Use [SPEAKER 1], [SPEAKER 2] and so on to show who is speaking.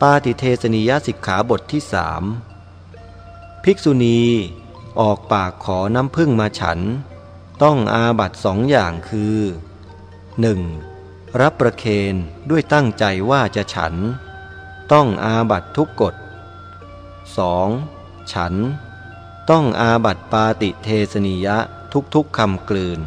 [SPEAKER 1] ปาติเทสนิยสิกขาบทที่สามภิกษุณีออกปากขอน้ำพึ่งมาฉัน ต้องอาบัตสองอย่างคือ 1. รับประเคนด้วยตั้งใจว่าจะฉัน ต้องอาบัตทุกกฎ 2. ฉัน ต้องอาบัตปาติเทสนิยะทุกๆคำกลืน